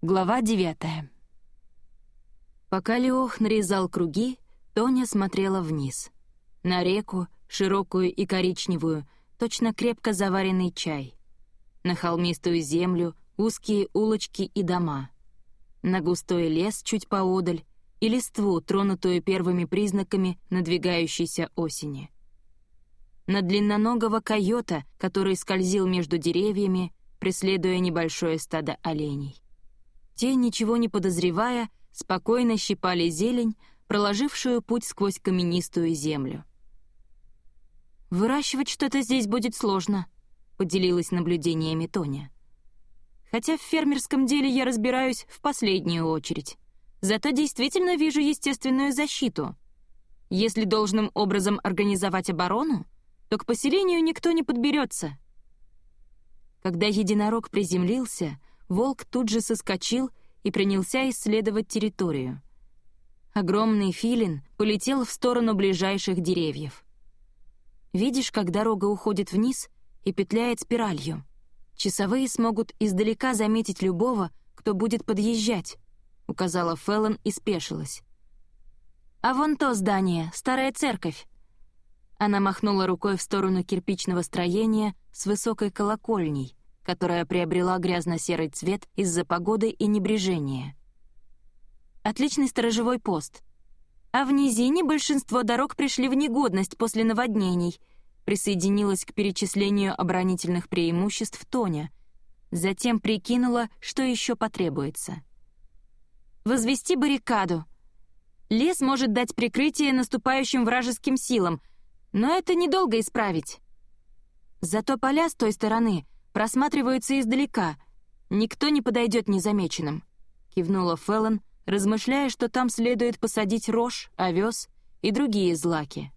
Глава девятая. Пока Леох нарезал круги, Тоня смотрела вниз. На реку, широкую и коричневую, точно крепко заваренный чай. На холмистую землю, узкие улочки и дома. На густой лес чуть поодаль и листву, тронутую первыми признаками надвигающейся осени. На длинноногого койота, который скользил между деревьями, преследуя небольшое стадо оленей. Те, ничего не подозревая, спокойно щипали зелень, проложившую путь сквозь каменистую землю. «Выращивать что-то здесь будет сложно», — поделилась наблюдениями Тоня. «Хотя в фермерском деле я разбираюсь в последнюю очередь. Зато действительно вижу естественную защиту. Если должным образом организовать оборону, то к поселению никто не подберется». Когда единорог приземлился, волк тут же соскочил и принялся исследовать территорию. Огромный филин полетел в сторону ближайших деревьев. Видишь, как дорога уходит вниз и петляет спиралью. Часовые смогут издалека заметить любого, кто будет подъезжать, указала Феллон и спешилась. «А вон то здание, старая церковь». Она махнула рукой в сторону кирпичного строения с высокой колокольней, которая приобрела грязно-серый цвет из-за погоды и небрежения. Отличный сторожевой пост. А в низине большинство дорог пришли в негодность после наводнений, присоединилась к перечислению оборонительных преимуществ Тоня, затем прикинула, что еще потребуется. «Возвести баррикаду. Лес может дать прикрытие наступающим вражеским силам, но это недолго исправить. Зато поля с той стороны — просматриваются издалека. Никто не подойдет незамеченным», — кивнула Феллон, размышляя, что там следует посадить рожь, овес и другие злаки,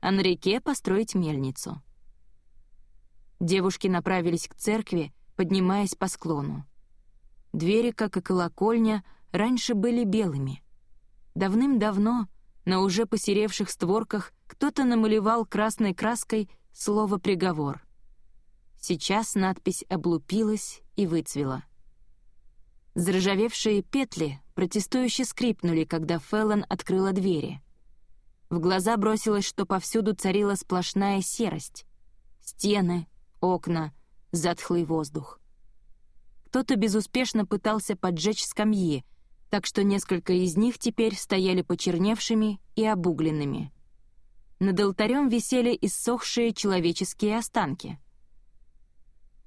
а на реке построить мельницу. Девушки направились к церкви, поднимаясь по склону. Двери, как и колокольня, раньше были белыми. Давным-давно на уже посеревших створках кто-то намалевал красной краской слово «приговор». Сейчас надпись облупилась и выцвела. Заржавевшие петли протестующе скрипнули, когда Феллон открыла двери. В глаза бросилось, что повсюду царила сплошная серость. Стены, окна, затхлый воздух. Кто-то безуспешно пытался поджечь скамьи, так что несколько из них теперь стояли почерневшими и обугленными. Над алтарем висели иссохшие человеческие останки —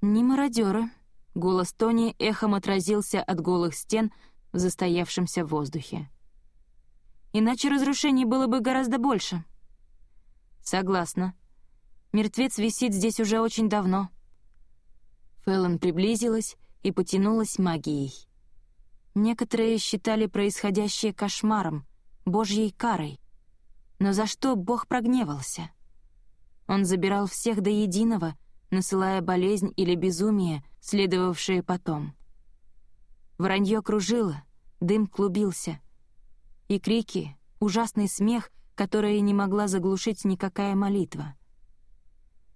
«Не мародеры», — голос Тони эхом отразился от голых стен в застоявшемся воздухе. «Иначе разрушений было бы гораздо больше». «Согласна. Мертвец висит здесь уже очень давно». Фэллон приблизилась и потянулась магией. Некоторые считали происходящее кошмаром, божьей карой. Но за что Бог прогневался? Он забирал всех до единого — насылая болезнь или безумие, следовавшие потом. Вранье кружило, дым клубился. И крики, ужасный смех, который не могла заглушить никакая молитва.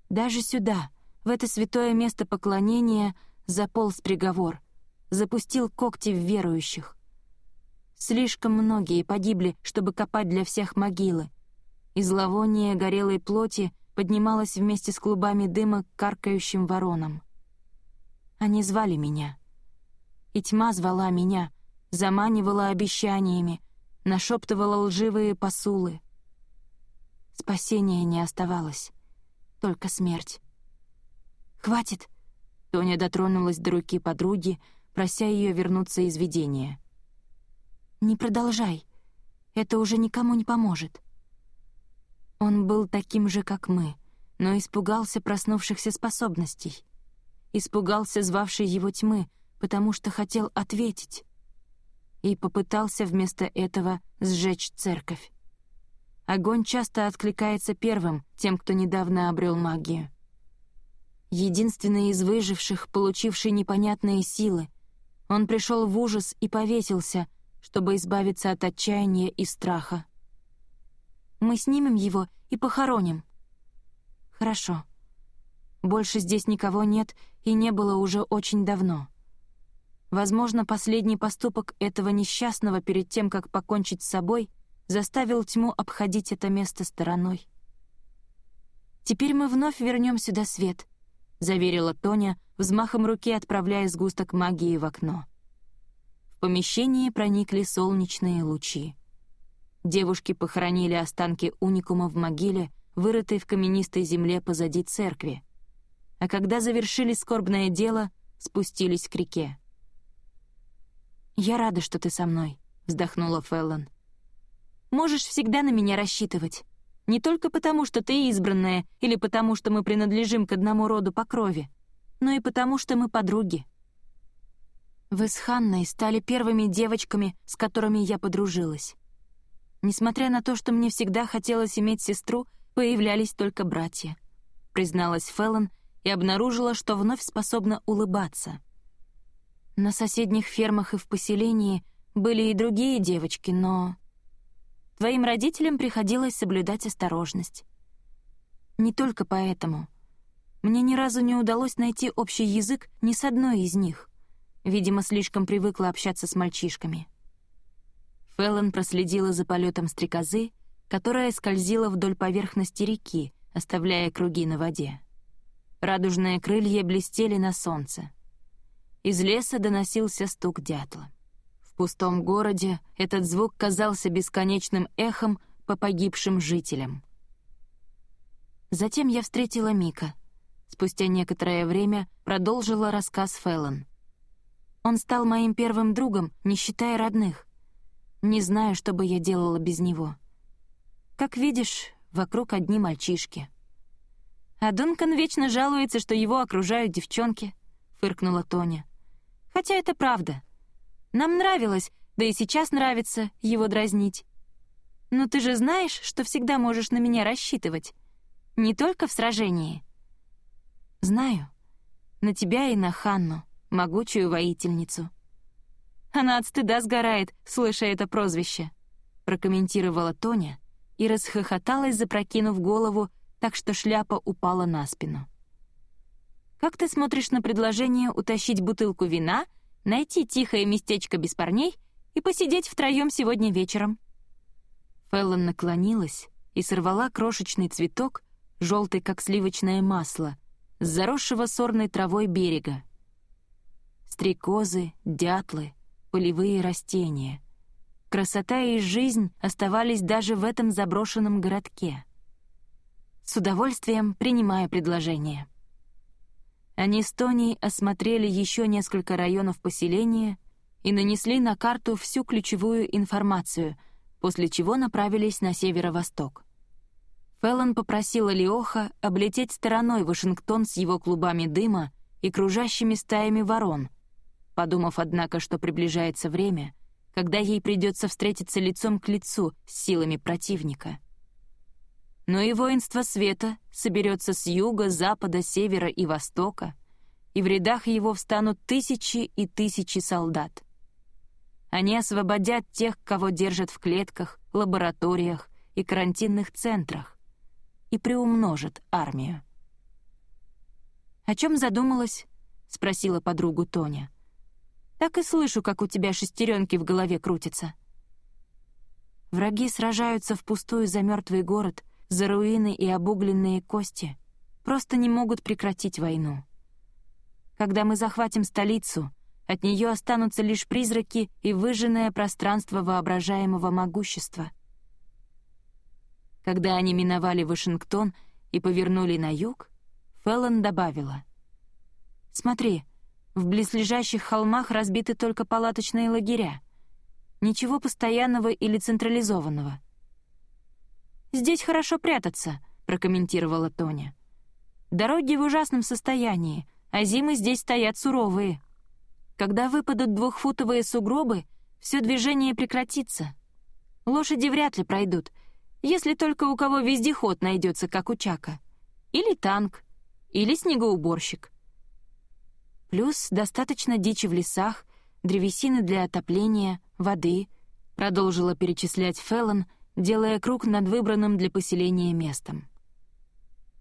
Даже сюда, в это святое место поклонения, заполз приговор, запустил когти в верующих. Слишком многие погибли, чтобы копать для всех могилы, и зловоние горелой плоти поднималась вместе с клубами дыма к каркающим воронам. Они звали меня. И тьма звала меня, заманивала обещаниями, нашептывала лживые посулы. Спасения не оставалось, только смерть. «Хватит!» — Тоня дотронулась до руки подруги, прося ее вернуться из видения. «Не продолжай, это уже никому не поможет». Он был таким же, как мы, но испугался проснувшихся способностей. Испугался звавшей его тьмы, потому что хотел ответить. И попытался вместо этого сжечь церковь. Огонь часто откликается первым, тем, кто недавно обрел магию. Единственный из выживших, получивший непонятные силы, он пришел в ужас и повесился, чтобы избавиться от отчаяния и страха. Мы снимем его и похороним». «Хорошо. Больше здесь никого нет и не было уже очень давно. Возможно, последний поступок этого несчастного перед тем, как покончить с собой, заставил тьму обходить это место стороной. «Теперь мы вновь вернем сюда свет», — заверила Тоня, взмахом руки отправляя сгусток магии в окно. В помещении проникли солнечные лучи. Девушки похоронили останки уникума в могиле, вырытой в каменистой земле позади церкви. А когда завершили скорбное дело, спустились к реке. «Я рада, что ты со мной», — вздохнула Феллон. «Можешь всегда на меня рассчитывать. Не только потому, что ты избранная, или потому, что мы принадлежим к одному роду по крови, но и потому, что мы подруги. Вы с Ханной стали первыми девочками, с которыми я подружилась. Несмотря на то, что мне всегда хотелось иметь сестру, появлялись только братья. Призналась Феллон и обнаружила, что вновь способна улыбаться. На соседних фермах и в поселении были и другие девочки, но... Твоим родителям приходилось соблюдать осторожность. Не только поэтому. Мне ни разу не удалось найти общий язык ни с одной из них. Видимо, слишком привыкла общаться с мальчишками. Феллон проследила за полетом стрекозы, которая скользила вдоль поверхности реки, оставляя круги на воде. Радужные крылья блестели на солнце. Из леса доносился стук дятла. В пустом городе этот звук казался бесконечным эхом по погибшим жителям. Затем я встретила Мика. Спустя некоторое время продолжила рассказ Феллон. Он стал моим первым другом, не считая родных. Не знаю, что бы я делала без него. Как видишь, вокруг одни мальчишки. А Дункан вечно жалуется, что его окружают девчонки, — фыркнула Тоня. Хотя это правда — нам нравилось, да и сейчас нравится его дразнить. Но ты же знаешь, что всегда можешь на меня рассчитывать. Не только в сражении. Знаю. На тебя и на Ханну, могучую воительницу. Она от стыда сгорает, слыша это прозвище, прокомментировала Тоня и расхохоталась, запрокинув голову, так что шляпа упала на спину. «Как ты смотришь на предложение утащить бутылку вина — найти тихое местечко без парней и посидеть втроем сегодня вечером». Феллон наклонилась и сорвала крошечный цветок, желтый как сливочное масло, с заросшего сорной травой берега. Стрекозы, дятлы, полевые растения. Красота и жизнь оставались даже в этом заброшенном городке. С удовольствием принимая предложение. Они с Тони осмотрели еще несколько районов поселения и нанесли на карту всю ключевую информацию, после чего направились на северо-восток. Феллон попросила Леоха облететь стороной Вашингтон с его клубами дыма и кружащими стаями ворон, подумав, однако, что приближается время, когда ей придется встретиться лицом к лицу с силами противника — но и воинство света соберется с юга, запада, севера и востока, и в рядах его встанут тысячи и тысячи солдат. Они освободят тех, кого держат в клетках, лабораториях и карантинных центрах, и приумножат армию. «О чем задумалась?» — спросила подругу Тоня. «Так и слышу, как у тебя шестеренки в голове крутятся». Враги сражаются впустую за мертвый город — за руины и обугленные кости, просто не могут прекратить войну. Когда мы захватим столицу, от нее останутся лишь призраки и выжженное пространство воображаемого могущества. Когда они миновали Вашингтон и повернули на юг, Феллон добавила. «Смотри, в близлежащих холмах разбиты только палаточные лагеря. Ничего постоянного или централизованного. «Здесь хорошо прятаться», — прокомментировала Тоня. «Дороги в ужасном состоянии, а зимы здесь стоят суровые. Когда выпадут двухфутовые сугробы, все движение прекратится. Лошади вряд ли пройдут, если только у кого вездеход найдется, как у Чака. Или танк, или снегоуборщик. Плюс достаточно дичи в лесах, древесины для отопления, воды, продолжила перечислять Феллон — делая круг над выбранным для поселения местом.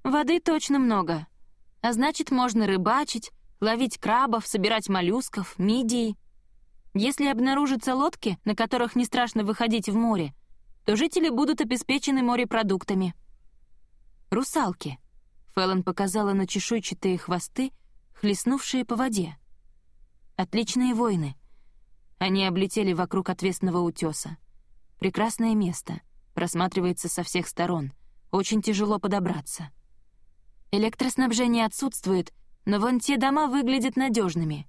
«Воды точно много, а значит, можно рыбачить, ловить крабов, собирать моллюсков, мидии», Если обнаружатся лодки, на которых не страшно выходить в море, то жители будут обеспечены морепродуктами. Русалки. Фэллон показала на чешуйчатые хвосты, хлестнувшие по воде. Отличные воины. Они облетели вокруг отвесного утеса. Прекрасное место. Просматривается со всех сторон. Очень тяжело подобраться. Электроснабжение отсутствует, но вон те дома выглядят надежными.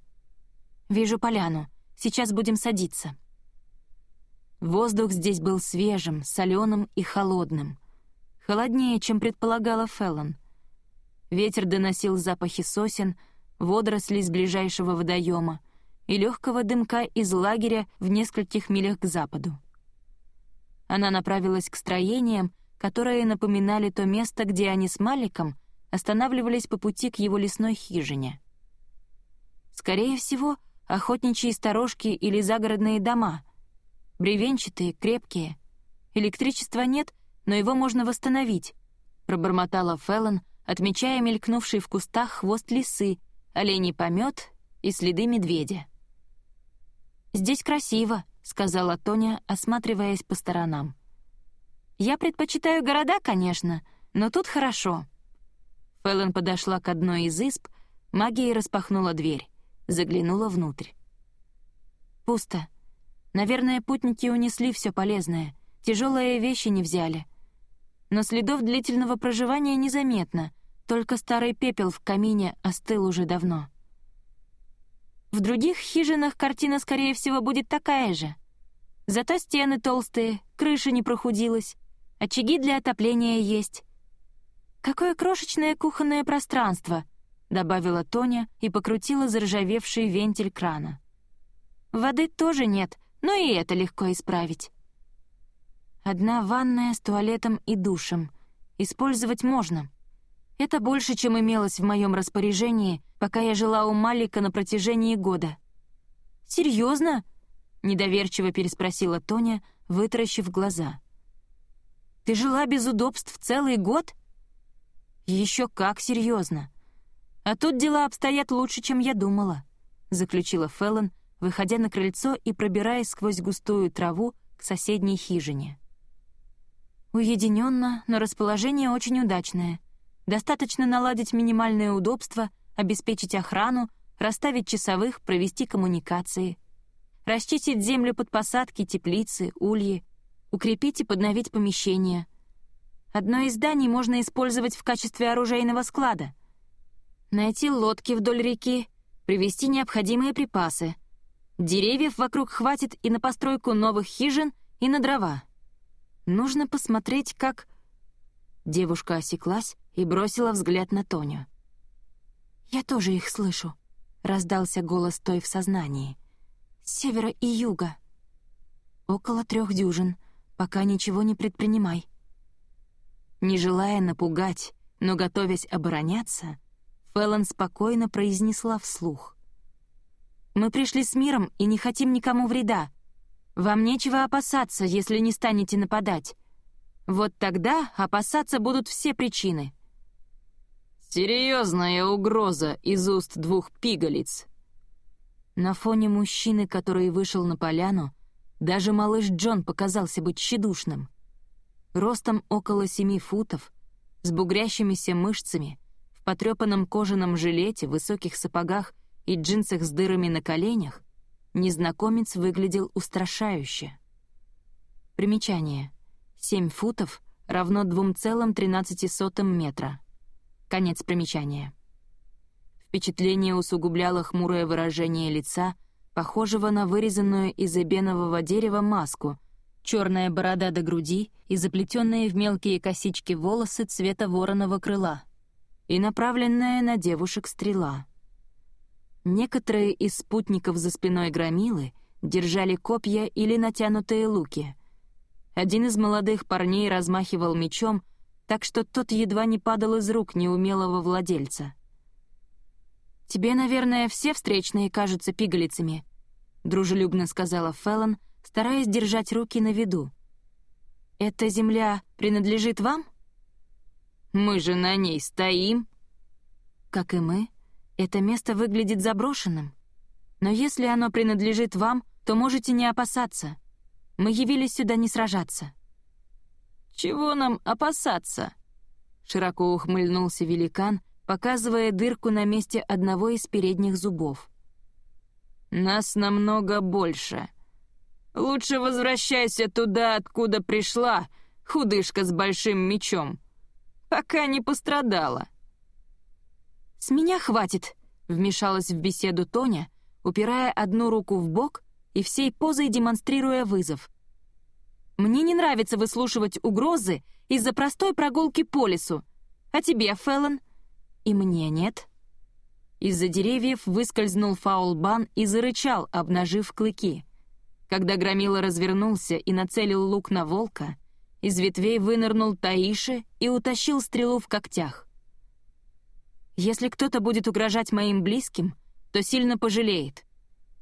Вижу поляну. Сейчас будем садиться. Воздух здесь был свежим, соленым и холодным. Холоднее, чем предполагала Феллон. Ветер доносил запахи сосен, водорослей с ближайшего водоема и легкого дымка из лагеря в нескольких милях к западу. Она направилась к строениям, которые напоминали то место, где они с Маликом останавливались по пути к его лесной хижине. Скорее всего, охотничьи сторожки или загородные дома. Бревенчатые, крепкие. Электричества нет, но его можно восстановить, пробормотала Феллон, отмечая мелькнувший в кустах хвост лисы, оленей помет и следы медведя. «Здесь красиво», — сказала Тоня, осматриваясь по сторонам. «Я предпочитаю города, конечно, но тут хорошо». Фэллон подошла к одной из изб, магией распахнула дверь, заглянула внутрь. Пусто. Наверное, путники унесли все полезное, тяжелые вещи не взяли. Но следов длительного проживания незаметно, только старый пепел в камине остыл уже давно. В других хижинах картина, скорее всего, будет такая же. Зато стены толстые, крыша не прохудилась, очаги для отопления есть. «Какое крошечное кухонное пространство!» — добавила Тоня и покрутила заржавевший вентиль крана. «Воды тоже нет, но и это легко исправить». Одна ванная с туалетом и душем. Использовать можно. Это больше, чем имелось в моем распоряжении, пока я жила у Малика на протяжении года. «Серьезно?» — недоверчиво переспросила Тоня, вытаращив глаза. «Ты жила без удобств целый год?» Еще как серьезно. А тут дела обстоят лучше, чем я думала, заключила Феллон, выходя на крыльцо и пробираясь сквозь густую траву к соседней хижине. Уединенно, но расположение очень удачное. Достаточно наладить минимальное удобство, обеспечить охрану, расставить часовых, провести коммуникации, расчистить землю под посадки, теплицы, ульи, укрепить и подновить помещения — Одно из зданий можно использовать в качестве оружейного склада. Найти лодки вдоль реки, привезти необходимые припасы. Деревьев вокруг хватит и на постройку новых хижин, и на дрова. Нужно посмотреть, как... Девушка осеклась и бросила взгляд на Тоню. «Я тоже их слышу», — раздался голос той в сознании. «С севера и юга». «Около трех дюжин. Пока ничего не предпринимай». Не желая напугать, но готовясь обороняться, Фэллон спокойно произнесла вслух. «Мы пришли с миром и не хотим никому вреда. Вам нечего опасаться, если не станете нападать. Вот тогда опасаться будут все причины». «Серьезная угроза из уст двух пигалиц». На фоне мужчины, который вышел на поляну, даже малыш Джон показался быть тщедушным ростом около семи футов, с бугрящимися мышцами, в потрепанном кожаном жилете, высоких сапогах и джинсах с дырами на коленях, незнакомец выглядел устрашающе. Примечание. Семь футов равно 2,13 метра. Конец примечания. Впечатление усугубляло хмурое выражение лица, похожего на вырезанную из эбенового дерева маску — черная борода до груди и заплетенные в мелкие косички волосы цвета вороного крыла, и направленная на девушек стрела. Некоторые из спутников за спиной громилы держали копья или натянутые луки. Один из молодых парней размахивал мечом, так что тот едва не падал из рук неумелого владельца. «Тебе, наверное, все встречные кажутся пигалицами», — дружелюбно сказала Феллон, — стараясь держать руки на виду. «Эта земля принадлежит вам?» «Мы же на ней стоим!» «Как и мы, это место выглядит заброшенным. Но если оно принадлежит вам, то можете не опасаться. Мы явились сюда не сражаться». «Чего нам опасаться?» Широко ухмыльнулся великан, показывая дырку на месте одного из передних зубов. «Нас намного больше. Лучше возвращайся туда, откуда пришла, худышка с большим мечом, пока не пострадала». «С меня хватит», — вмешалась в беседу Тоня, упирая одну руку в бок и всей позой демонстрируя вызов. «Мне не нравится выслушивать угрозы из-за простой прогулки по лесу. А тебе, Феллон?» «И мне нет». Из-за деревьев выскользнул фаулбан и зарычал, обнажив клыки. Когда Громила развернулся и нацелил лук на волка, из ветвей вынырнул Таиши и утащил стрелу в когтях. «Если кто-то будет угрожать моим близким, то сильно пожалеет», —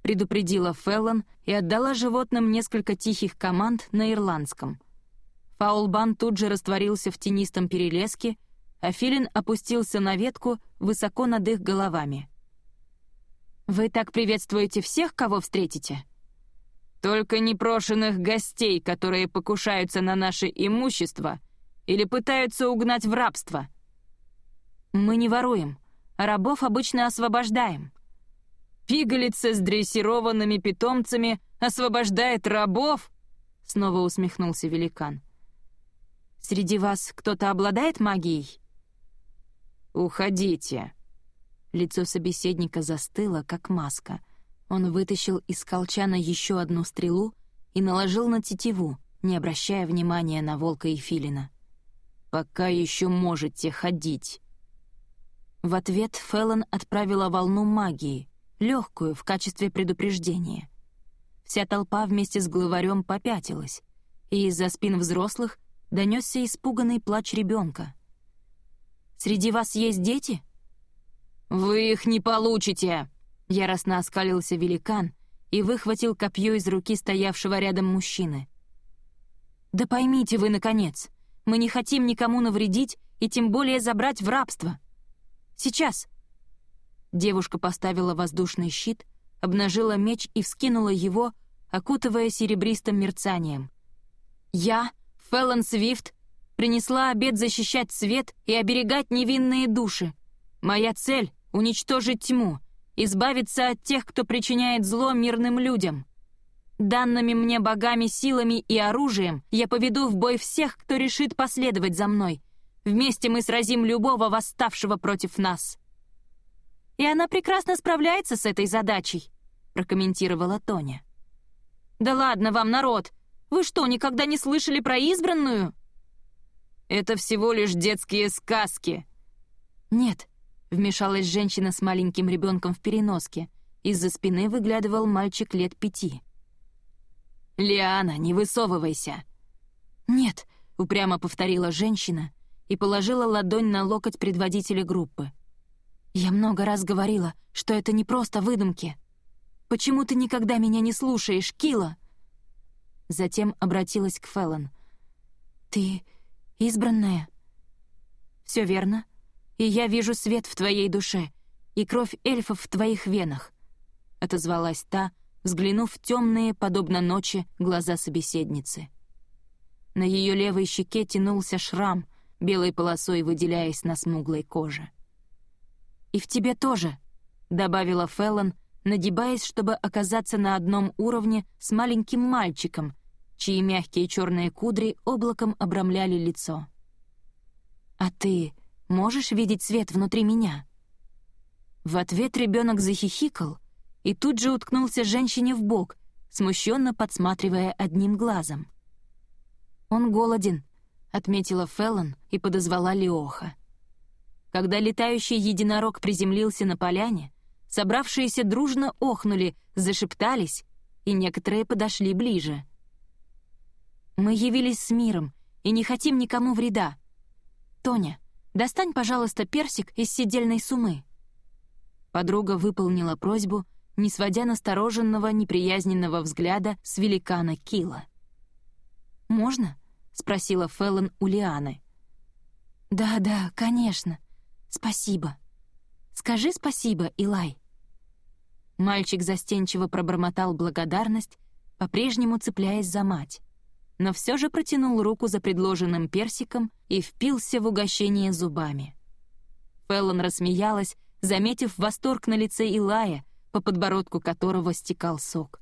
предупредила Феллон и отдала животным несколько тихих команд на ирландском. Фаулбан тут же растворился в тенистом перелеске, а Филин опустился на ветку высоко над их головами. «Вы так приветствуете всех, кого встретите?» «Только непрошенных гостей, которые покушаются на наше имущество или пытаются угнать в рабство», «Мы не воруем, а рабов обычно освобождаем». «Пигалица с дрессированными питомцами освобождает рабов?» Снова усмехнулся великан. «Среди вас кто-то обладает магией?» «Уходите». Лицо собеседника застыло, как маска. Он вытащил из колчана еще одну стрелу и наложил на тетиву, не обращая внимания на волка и филина. «Пока еще можете ходить». В ответ Феллон отправила волну магии, легкую в качестве предупреждения. Вся толпа вместе с главарем попятилась, и из-за спин взрослых донесся испуганный плач ребенка. «Среди вас есть дети?» «Вы их не получите!» — яростно оскалился великан и выхватил копье из руки стоявшего рядом мужчины. «Да поймите вы, наконец, мы не хотим никому навредить и тем более забрать в рабство!» Сейчас!» Девушка поставила воздушный щит, обнажила меч и вскинула его, окутывая серебристым мерцанием. «Я, Феллон Свифт, принесла обед защищать свет и оберегать невинные души. Моя цель — уничтожить тьму, избавиться от тех, кто причиняет зло мирным людям. Данными мне богами силами и оружием я поведу в бой всех, кто решит последовать за мной, Вместе мы сразим любого восставшего против нас». «И она прекрасно справляется с этой задачей», — прокомментировала Тоня. «Да ладно вам, народ! Вы что, никогда не слышали про избранную?» «Это всего лишь детские сказки». «Нет», — вмешалась женщина с маленьким ребенком в переноске. Из-за спины выглядывал мальчик лет пяти. «Лиана, не высовывайся!» «Нет», — упрямо повторила женщина, и положила ладонь на локоть предводителя группы. «Я много раз говорила, что это не просто выдумки. Почему ты никогда меня не слушаешь, Кила?» Затем обратилась к Феллон. «Ты избранная?» «Все верно. И я вижу свет в твоей душе и кровь эльфов в твоих венах», — отозвалась та, взглянув в темные, подобно ночи, глаза собеседницы. На ее левой щеке тянулся шрам, белой полосой выделяясь на смуглой коже. «И в тебе тоже», — добавила Феллон, нагибаясь, чтобы оказаться на одном уровне с маленьким мальчиком, чьи мягкие черные кудри облаком обрамляли лицо. «А ты можешь видеть свет внутри меня?» В ответ ребенок захихикал и тут же уткнулся женщине в бок, смущенно подсматривая одним глазом. «Он голоден», — отметила Феллон и подозвала Леоха. Когда летающий единорог приземлился на поляне, собравшиеся дружно охнули, зашептались, и некоторые подошли ближе. «Мы явились с миром и не хотим никому вреда. Тоня, достань, пожалуйста, персик из сидельной сумы». Подруга выполнила просьбу, не сводя настороженного, неприязненного взгляда с великана Кила. «Можно?» — спросила Феллон у Лианы. «Да-да, конечно. Спасибо. Скажи спасибо, Илай». Мальчик застенчиво пробормотал благодарность, по-прежнему цепляясь за мать, но все же протянул руку за предложенным персиком и впился в угощение зубами. Феллон рассмеялась, заметив восторг на лице Илая, по подбородку которого стекал сок.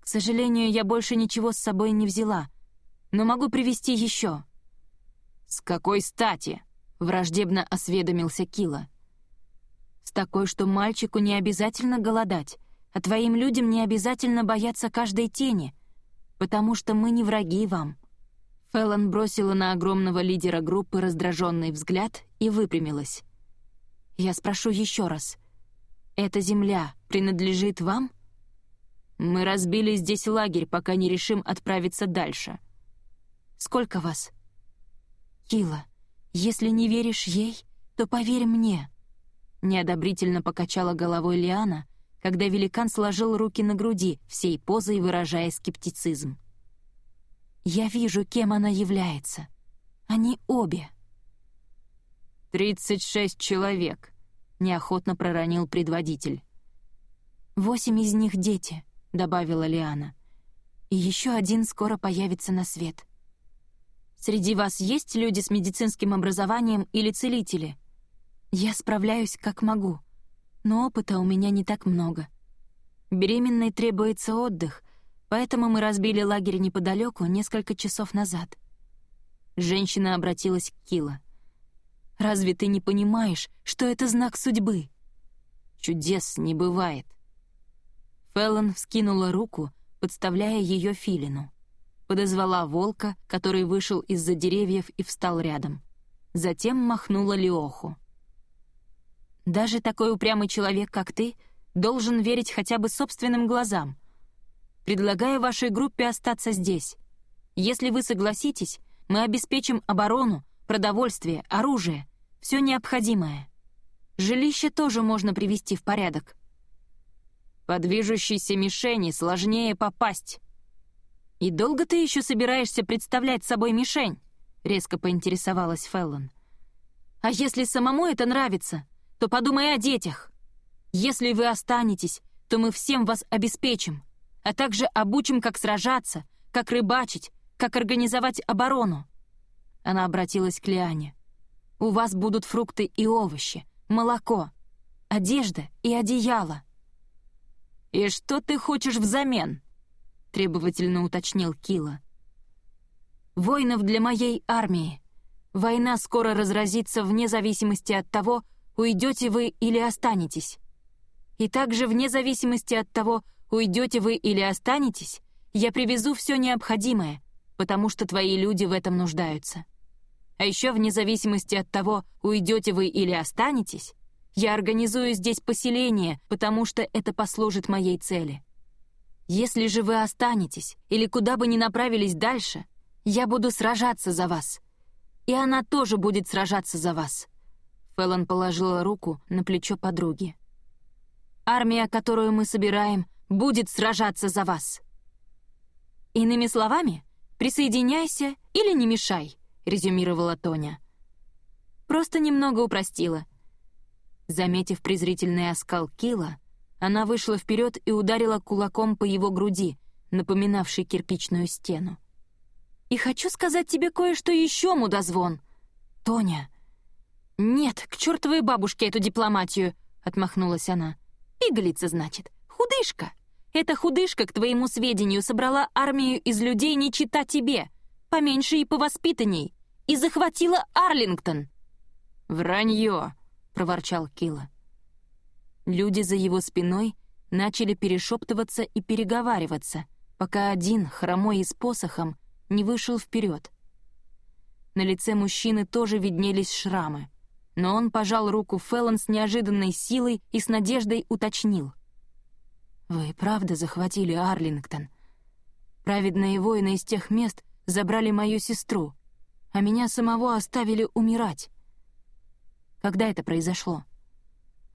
«К сожалению, я больше ничего с собой не взяла, но могу привезти еще». «С какой стати?» — враждебно осведомился Кила. «С такой, что мальчику не обязательно голодать, а твоим людям не обязательно бояться каждой тени, потому что мы не враги вам». Фэллон бросила на огромного лидера группы раздраженный взгляд и выпрямилась. «Я спрошу еще раз. Эта земля принадлежит вам?» «Мы разбили здесь лагерь, пока не решим отправиться дальше». «Сколько вас?» «Кила, если не веришь ей, то поверь мне». Неодобрительно покачала головой Лиана, когда великан сложил руки на груди, всей позой выражая скептицизм. «Я вижу, кем она является. Они обе». «Тридцать шесть человек», — неохотно проронил предводитель. «Восемь из них дети», — добавила Лиана. «И еще один скоро появится на свет. Среди вас есть люди с медицинским образованием или целители? Я справляюсь как могу, но опыта у меня не так много. Беременной требуется отдых, поэтому мы разбили лагерь неподалеку несколько часов назад. Женщина обратилась к Кила. «Разве ты не понимаешь, что это знак судьбы?» «Чудес не бывает». Феллон вскинула руку, подставляя ее филину подозвала волка, который вышел из-за деревьев и встал рядом. Затем махнула Леоху. «Даже такой упрямый человек, как ты, должен верить хотя бы собственным глазам. Предлагаю вашей группе остаться здесь. Если вы согласитесь, мы обеспечим оборону, продовольствие, оружие, все необходимое. Жилище тоже можно привести в порядок». «По движущейся мишени сложнее попасть», «И долго ты еще собираешься представлять собой мишень?» — резко поинтересовалась Феллон. «А если самому это нравится, то подумай о детях. Если вы останетесь, то мы всем вас обеспечим, а также обучим, как сражаться, как рыбачить, как организовать оборону». Она обратилась к Лиане. «У вас будут фрукты и овощи, молоко, одежда и одеяло». «И что ты хочешь взамен?» — требовательно уточнил Кила. «Воинов для моей армии. Война скоро разразится вне зависимости от того, уйдете вы или останетесь. И также вне зависимости от того, уйдете вы или останетесь, я привезу все необходимое, потому что твои люди в этом нуждаются. А еще вне зависимости от того, уйдете вы или останетесь, я организую здесь поселение, потому что это послужит моей цели. Если же вы останетесь или куда бы ни направились дальше, я буду сражаться за вас. И она тоже будет сражаться за вас». Фэллон положила руку на плечо подруги. «Армия, которую мы собираем, будет сражаться за вас». «Иными словами, присоединяйся или не мешай», — резюмировала Тоня. «Просто немного упростила». Заметив презрительный оскал Кила, она вышла вперед и ударила кулаком по его груди, напоминавшей кирпичную стену. «И хочу сказать тебе кое-что еще, мудозвон!» «Тоня!» «Нет, к чертовой бабушке эту дипломатию!» — отмахнулась она. «Пигалица, значит. Худышка! Эта худышка, к твоему сведению, собрала армию из людей не чита тебе, поменьше и повоспитанней, и захватила Арлингтон!» «Вранье!» — проворчал Килла. Люди за его спиной начали перешептываться и переговариваться, пока один, хромой и с посохом, не вышел вперед. На лице мужчины тоже виднелись шрамы, но он пожал руку Феллон с неожиданной силой и с надеждой уточнил. «Вы правда захватили Арлингтон? Праведные воины из тех мест забрали мою сестру, а меня самого оставили умирать. Когда это произошло?»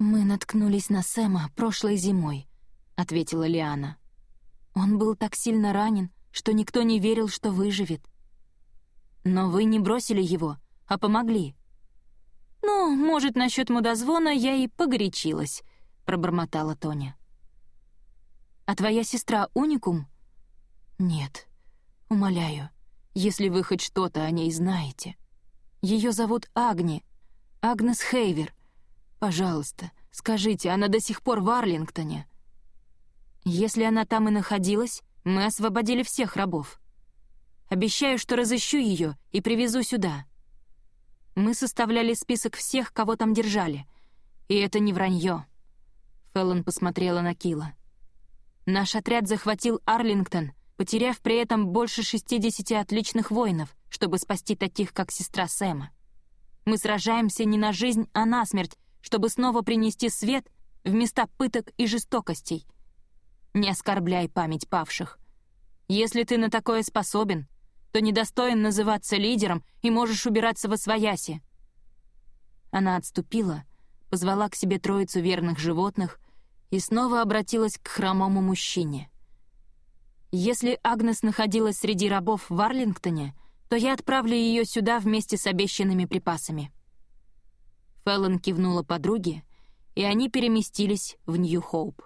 «Мы наткнулись на Сэма прошлой зимой», — ответила Лиана. «Он был так сильно ранен, что никто не верил, что выживет. Но вы не бросили его, а помогли». «Ну, может, насчет мудозвона я и погорячилась», —— пробормотала Тоня. «А твоя сестра Уникум?» «Нет, умоляю, если вы хоть что-то о ней знаете. Ее зовут Агни, Агнес Хейвер. Пожалуйста, скажите, она до сих пор в Арлингтоне?» «Если она там и находилась, мы освободили всех рабов. Обещаю, что разыщу ее и привезу сюда». Мы составляли список всех, кого там держали. И это не вранье. Феллон посмотрела на Кила. Наш отряд захватил Арлингтон, потеряв при этом больше 60 отличных воинов, чтобы спасти таких, как сестра Сэма. Мы сражаемся не на жизнь, а на смерть, чтобы снова принести свет в места пыток и жестокостей. Не оскорбляй память павших. Если ты на такое способен, то недостоин называться лидером и можешь убираться во свояси». Она отступила, позвала к себе троицу верных животных и снова обратилась к хромому мужчине. «Если Агнес находилась среди рабов в Арлингтоне, то я отправлю ее сюда вместе с обещанными припасами». Феллон кивнула подруге, и они переместились в Нью-Хоуп.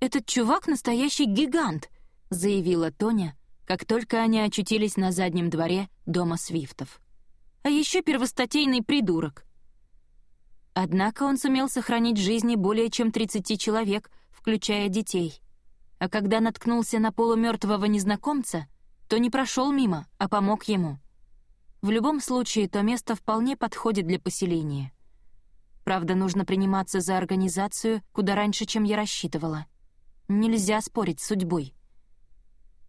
«Этот чувак — настоящий гигант», — заявила Тоня, как только они очутились на заднем дворе дома Свифтов. А еще первостатейный придурок. Однако он сумел сохранить жизни более чем 30 человек, включая детей. А когда наткнулся на полумертвого незнакомца, то не прошел мимо, а помог ему. В любом случае, то место вполне подходит для поселения. Правда, нужно приниматься за организацию куда раньше, чем я рассчитывала. Нельзя спорить с судьбой.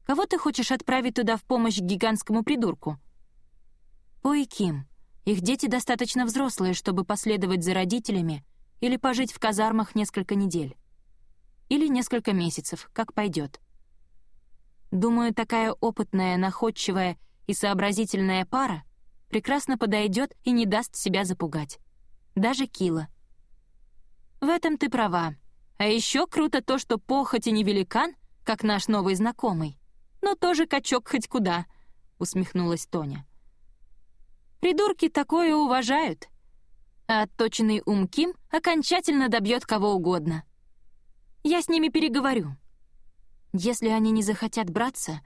Кого ты хочешь отправить туда в помощь гигантскому придурку?» «По Ким. Их дети достаточно взрослые, чтобы последовать за родителями или пожить в казармах несколько недель. Или несколько месяцев, как пойдет. Думаю, такая опытная, находчивая и сообразительная пара прекрасно подойдет и не даст себя запугать. Даже Кила. В этом ты права. А еще круто то, что похоть и не великан, как наш новый знакомый, но тоже качок хоть куда», — усмехнулась Тоня. «Придурки такое уважают, а отточенный ум Ким окончательно добьет кого угодно. Я с ними переговорю. Если они не захотят браться,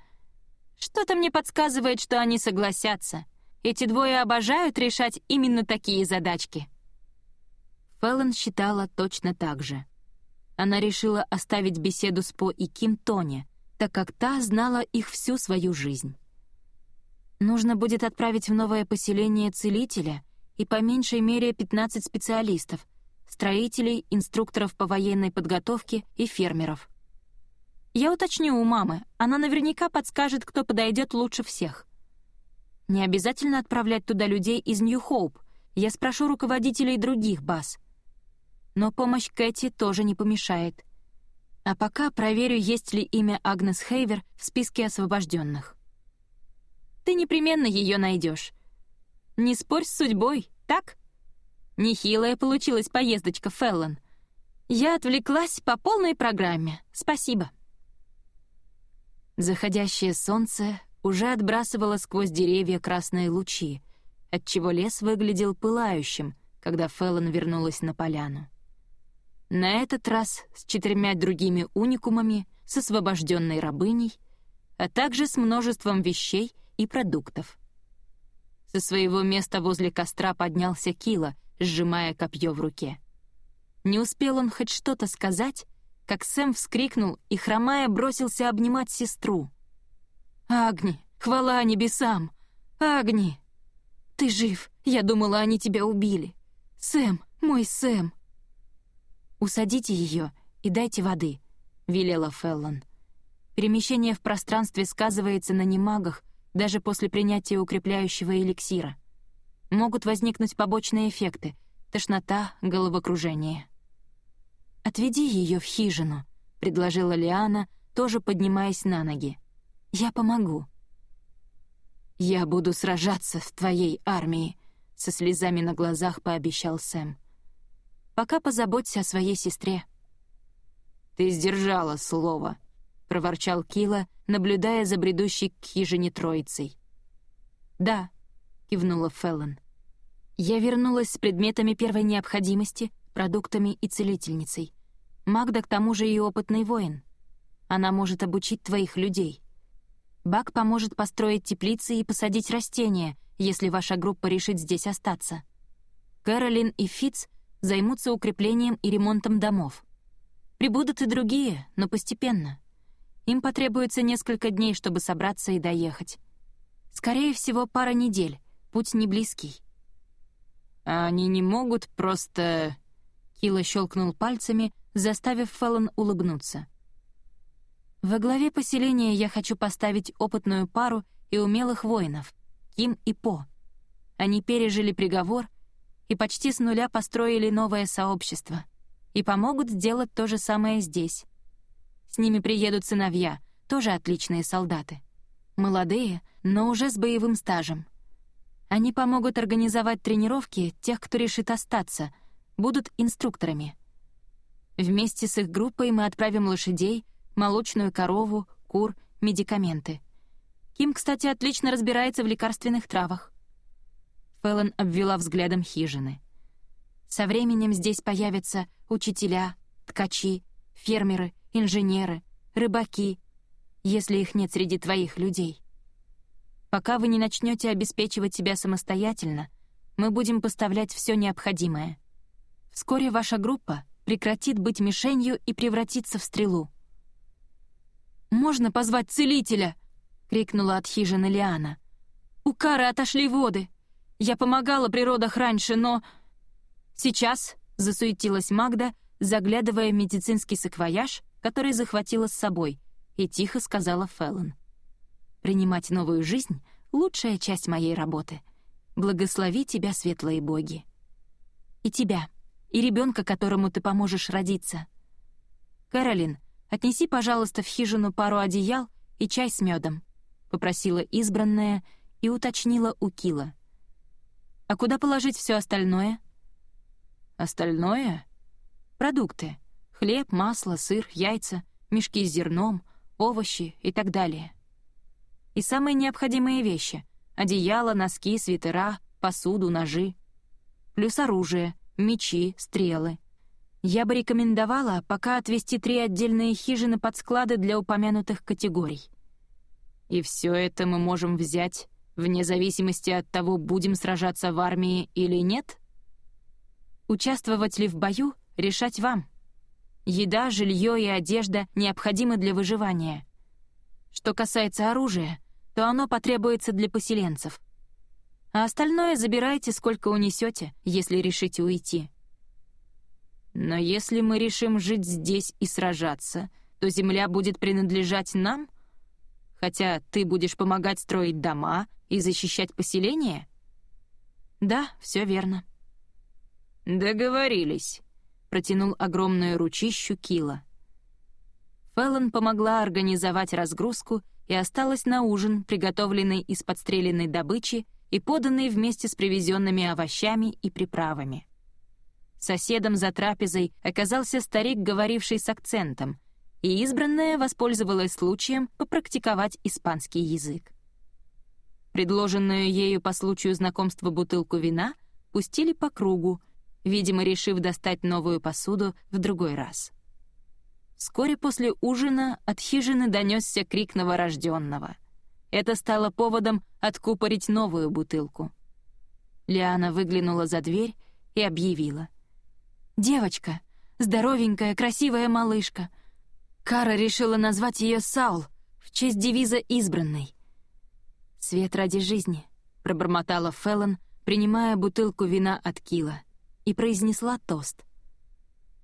что-то мне подсказывает, что они согласятся. Эти двое обожают решать именно такие задачки». Фэллон считала точно так же. Она решила оставить беседу с По и Ким Тоне, так как та знала их всю свою жизнь. Нужно будет отправить в новое поселение целителя и по меньшей мере 15 специалистов, строителей, инструкторов по военной подготовке и фермеров. Я уточню у мамы, она наверняка подскажет, кто подойдет лучше всех. Не обязательно отправлять туда людей из Нью-Хоуп, я спрошу руководителей других баз. Но помощь Кэти тоже не помешает — а пока проверю, есть ли имя Агнес Хейвер в списке освобожденных. Ты непременно ее найдешь. Не спорь с судьбой, так? Нехилая получилась поездочка, Феллон. Я отвлеклась по полной программе. Спасибо. Заходящее солнце уже отбрасывало сквозь деревья красные лучи, отчего лес выглядел пылающим, когда Феллон вернулась на поляну. На этот раз с четырьмя другими уникумами, с освобожденной рабыней, а также с множеством вещей и продуктов. Со своего места возле костра поднялся Кила, сжимая копье в руке. Не успел он хоть что-то сказать, как Сэм вскрикнул и, хромая, бросился обнимать сестру. «Агни, хвала небесам! Агни! Ты жив! Я думала, они тебя убили! Сэм, мой Сэм!» «Усадите ее и дайте воды», — велела Феллон. Перемещение в пространстве сказывается на немагах даже после принятия укрепляющего эликсира. Могут возникнуть побочные эффекты — тошнота, головокружение. «Отведи ее в хижину», — предложила Лиана, тоже поднимаясь на ноги. «Я помогу». «Я буду сражаться в твоей армии», — со слезами на глазах пообещал Сэм. Пока позаботься о своей сестре». «Ты сдержала слово», — проворчал Кила, наблюдая за бредущей к хижине троицей. «Да», — кивнула Феллон. «Я вернулась с предметами первой необходимости, продуктами и целительницей. Магда к тому же и опытный воин. Она может обучить твоих людей. Бак поможет построить теплицы и посадить растения, если ваша группа решит здесь остаться. Кэролин и Фитц займутся укреплением и ремонтом домов. Прибудут и другие, но постепенно. Им потребуется несколько дней, чтобы собраться и доехать. Скорее всего, пара недель, путь не близкий. А они не могут просто... Килла щелкнул пальцами, заставив Феллон улыбнуться. Во главе поселения я хочу поставить опытную пару и умелых воинов, Ким и По. Они пережили приговор и почти с нуля построили новое сообщество и помогут сделать то же самое здесь. С ними приедут сыновья, тоже отличные солдаты. Молодые, но уже с боевым стажем. Они помогут организовать тренировки тех, кто решит остаться, будут инструкторами. Вместе с их группой мы отправим лошадей, молочную корову, кур, медикаменты. Ким, кстати, отлично разбирается в лекарственных травах. Фэллон обвела взглядом хижины. Со временем здесь появятся учителя, ткачи, фермеры, инженеры, рыбаки, если их нет среди твоих людей. Пока вы не начнете обеспечивать себя самостоятельно, мы будем поставлять все необходимое. Вскоре ваша группа прекратит быть мишенью и превратится в стрелу. «Можно позвать целителя?» — крикнула от хижины Лиана. «У Кары отошли воды. Я помогала при родах раньше, но...» «Сейчас», — засуетилась Магда, заглядывая в медицинский саквояж, который захватила с собой, и тихо сказала Феллон. «Принимать новую жизнь — лучшая часть моей работы. Благослови тебя, светлые боги. И тебя, и ребенка, которому ты поможешь родиться. Кэролин, отнеси, пожалуйста, в хижину пару одеял и чай с медом», — попросила избранная и уточнила у Кила. «А куда положить все остальное?» «Остальное?» «Продукты. Хлеб, масло, сыр, яйца, мешки с зерном, овощи и так далее. И самые необходимые вещи — одеяло, носки, свитера, посуду, ножи. Плюс оружие, мечи, стрелы. Я бы рекомендовала пока отвести три отдельные хижины под склады для упомянутых категорий. И все это мы можем взять вне зависимости от того, будем сражаться в армии или нет? Участвовать ли в бою — решать вам. Еда, жилье и одежда необходимы для выживания. Что касается оружия, то оно потребуется для поселенцев — а остальное забирайте, сколько унесете, если решите уйти. Но если мы решим жить здесь и сражаться, то земля будет принадлежать нам? Хотя ты будешь помогать строить дома и защищать поселение? Да, все верно. Договорились, протянул огромную ручищу Кила. Феллон помогла организовать разгрузку и осталась на ужин, приготовленный из подстреленной добычи и поданные вместе с привезенными овощами и приправами. Соседом за трапезой оказался старик, говоривший с акцентом, и избранная воспользовалась случаем попрактиковать испанский язык. Предложенную ею по случаю знакомства бутылку вина пустили по кругу, видимо, решив достать новую посуду в другой раз. Вскоре после ужина от хижины донесся крик новорожденного. Это стало поводом откупорить новую бутылку. Лиана выглянула за дверь и объявила. «Девочка, здоровенькая, красивая малышка. Кара решила назвать ее Саул в честь девиза избранной. «Свет ради жизни», — пробормотала Феллон, принимая бутылку вина от Кила, и произнесла тост.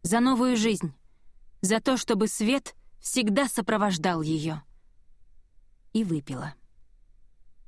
«За новую жизнь, за то, чтобы свет всегда сопровождал ее». И выпила.